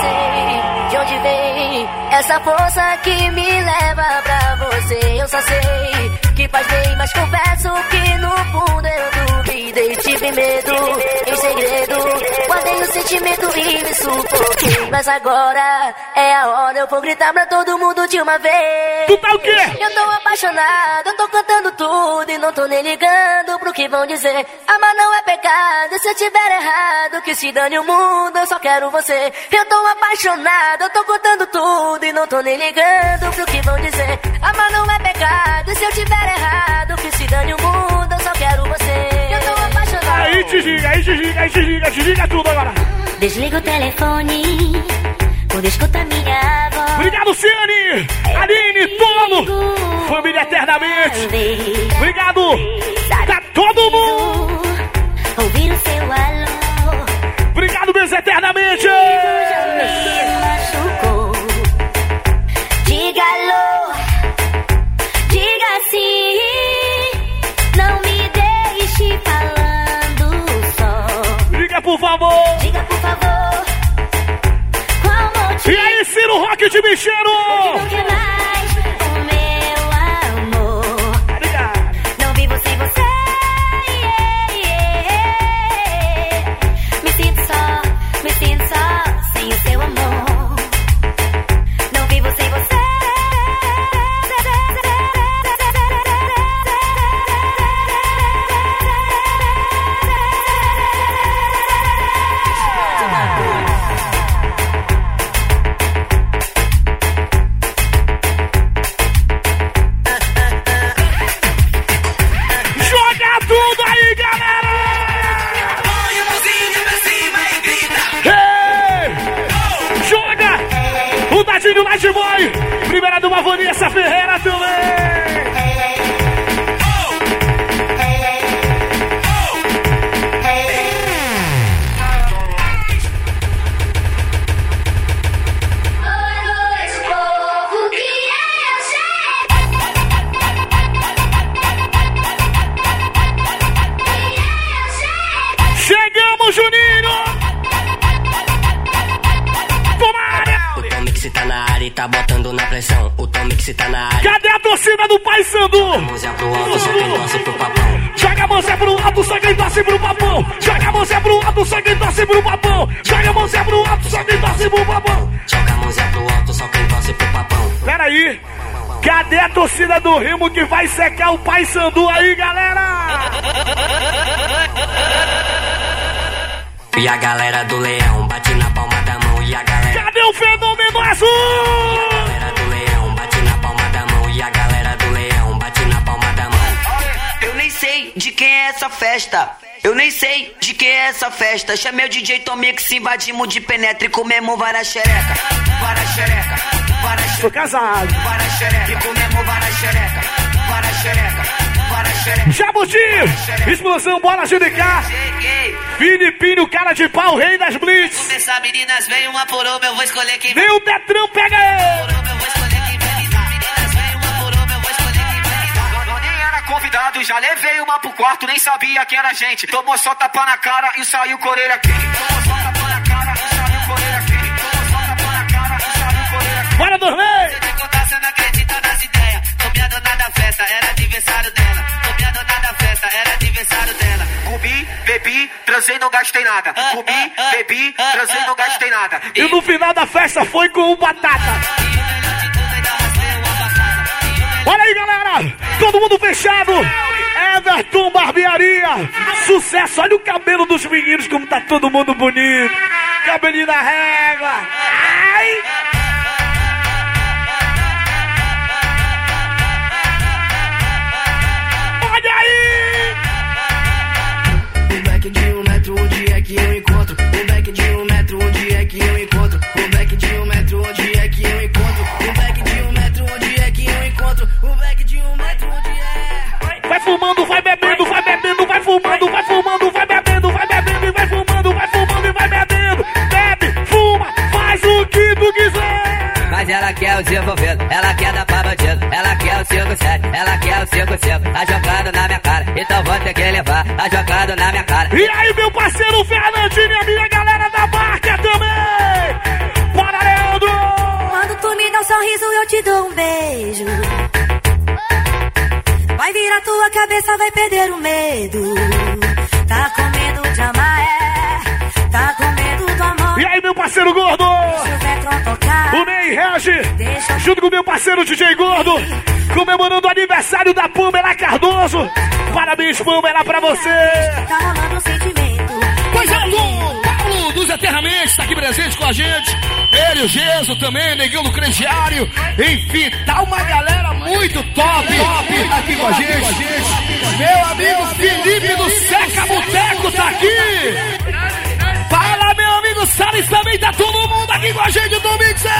sei de onde vem essa força que me leva pra você. Eu só sei que faz bem, mas confesso Tive medo em segredo, guardei o sentimento e me sufoquei. Mas agora é a hora, eu vou gritar pra todo mundo de uma vez. Tu tá o quê? Eu tô apaixonado, eu tô cantando tudo e não tô nem ligando pro que vão dizer. Amar não é pecado, se eu tiver errado, que se dane o mundo, eu só quero você. Eu tô apaixonado, eu tô contando tudo e não tô nem ligando pro que vão dizer. Amar não é pecado, se eu tiver errado, que se dane o mundo, eu só quero você. Aí desliga, aí desliga, aí desliga, desliga tudo agora! Desliga o telefone quando escuta minha voz. Obrigado, Ciane! Aline, Tomo! Família Eternamente! Obrigado! Tá todo mundo! Ouvir o seu alô. Obrigado, meus Eternamente! E aí, Ciro Rock de Bicheiro! Vanessa Ferreira também! Tá na área. Cadê a torcida do Pai Sandu? Mãozinha pro alto, quem torce pro papão. Joga a mãozinha pro alto, só quem torce pro papão. Joga a mãozinha pro alto, só quem torce pro papão. Joga a mãozinha pro alto, só quem torce pro papão. Joga a mãozinha pro alto, só quem torce pro papão. Peraí, cadê a torcida do Remo que vai secar o Pai Sandu aí, galera? E a galera do leão bate na palma da mão. E a galera Cadê o fenômeno azul? É essa festa. Eu nem sei de quem é essa festa. Chamei o DJ Tomix, invadimos de penetra e comemos várias xereca. Várias xereca, várias Sou casado. várias xereca. E comemos várias xereca. Várias xereca, xereca. Jabuti! Explosão, bola! Cheguei. Filipinho, cara de pau, rei das blitz! Começar, meninas, vem uma por uma, eu vou escolher quem Vem o Detrão, pega ele! Já levei uma pro quarto, nem sabia que era gente. Tomou só tapa na cara e saiu com a quente. Tomou só tapa na cara e saiu com a orelha quente. Tomou só tapa na cara e saiu com a orelha quente. Bora dormir! Se eu te contar, você não acredita nas ideias. Tô da festa, era aniversário dela. Tô da festa, era aniversário dela. Comi, bebi, transei, não gastei. gastei nada. Comi, bebi, transei, não gastei nada. E no final da festa foi com o batata. Olha aí, galera! Todo mundo fechado! Everton Barbearia! Sucesso! Olha o cabelo dos meninos, como tá todo mundo bonito! Cabelinho na régua! Ai! Tá jogando na minha cara. E aí, meu parceiro Fernandinho e a minha galera da barca também. Bora, Leandro! Quando tu me dá um sorriso, eu te dou um beijo. Vai virar tua cabeça, vai perder o medo. Tá com medo de amar, é. Tá com medo do amor. E aí, meu parceiro gordo? O Vetron tocar. O Ney Regi, junto com meu parceiro DJ Gordo, comemorando o aniversário da Pamela Cardoso. Parabéns, Pamela, pra você. Tá um sentimento. Pois é, Lu, Paulo dos Eternamente tá aqui presente com a gente. Ele, o Geso também, Negão do Crediário. Enfim, tá uma galera muito top, top aqui com a gente. Meu amigo Felipe do Seca Boteco tá aqui. Fala, meu amigo Salles também, tá todo mundo aqui com a gente do Mixer.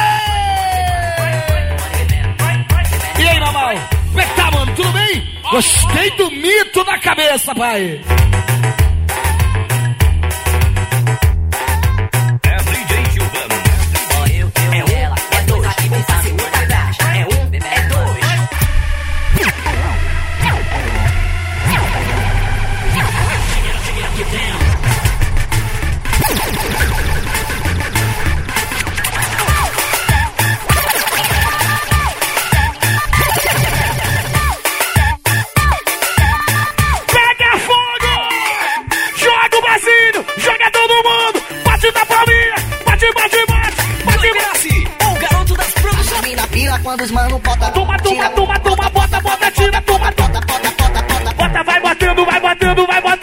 E aí, mamão? Como é que tá, mano? Tudo bem? Gostei do mito na cabeça, pai. Batendo, vai batendo,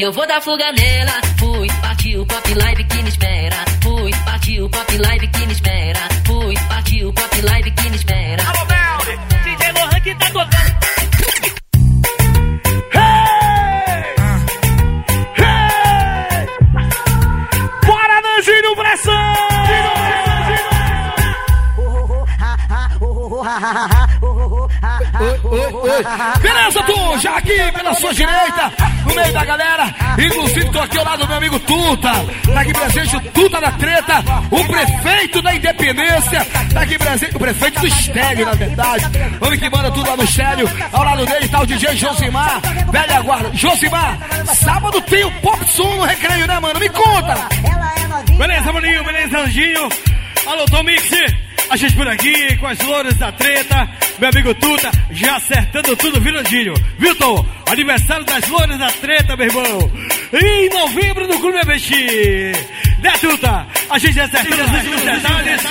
eu vou dar fuga nela. Tuta. Tá aqui presente o Tuta da Treta, o prefeito da Independência. Tá aqui presente o prefeito do Estélio, na verdade. O homem que manda tudo lá no Estélio. Ao lado dele tá o DJ Josimar, velha guarda. Josimar, sábado tem o Pop Som no recreio, né, mano? Me conta. Beleza, maninho, beleza, Anjinho. Alô, Tom Mix. A gente por aqui com as louras da treta. Meu amigo Tuta já acertando tudo virandinho. Viu, Tom? Aniversário das louras da treta, meu irmão. Em novembro no Clube ABX. Né, Tuta? A gente acertando os últimos detalhes.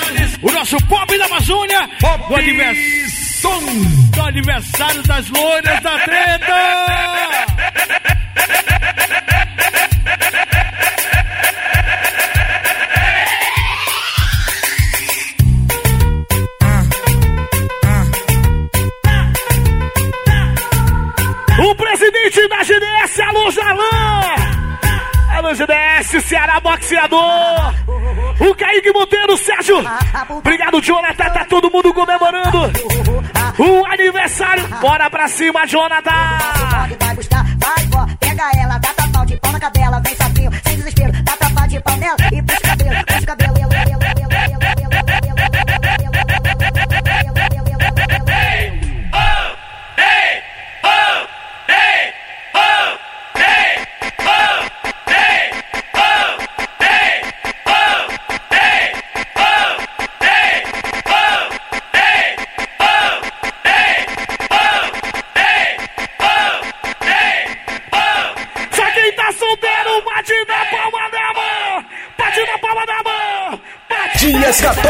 O nosso pop da Amazônia. Do aniversário, do aniversário das louras da treta. Alô GDS, Ceará Boxeador! O Kaique Monteiro, Sérgio! Obrigado, Jonathan, tá todo mundo comemorando! O aniversário! Bora pra cima, Jonathan! Vai buscar, vai, vó, pega ela, dá tapão de pau na cadela, vem sapinho, sem desespero, dá tapão de pau nela e puxa cabelo, puxa cabelo,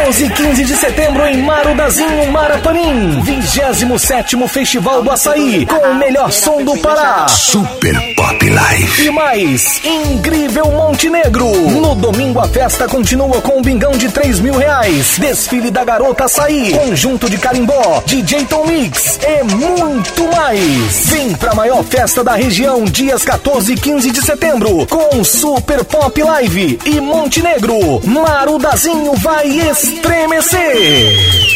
14 e 15 de setembro em Marudazinho, Marapanim. 27 Festival do Açaí, com o melhor som do Pará. Super Pop Live. E mais, Incrível Montenegro. No domingo a festa continua com um bingão de 3 mil reais. Desfile da Garota Açaí. Conjunto de carimbó, DJ Tom Mix e muito mais. Vem pra maior festa da região, dias 14 e 15 de setembro, com Super Pop Live e Montenegro. Marudazinho vai estremecer.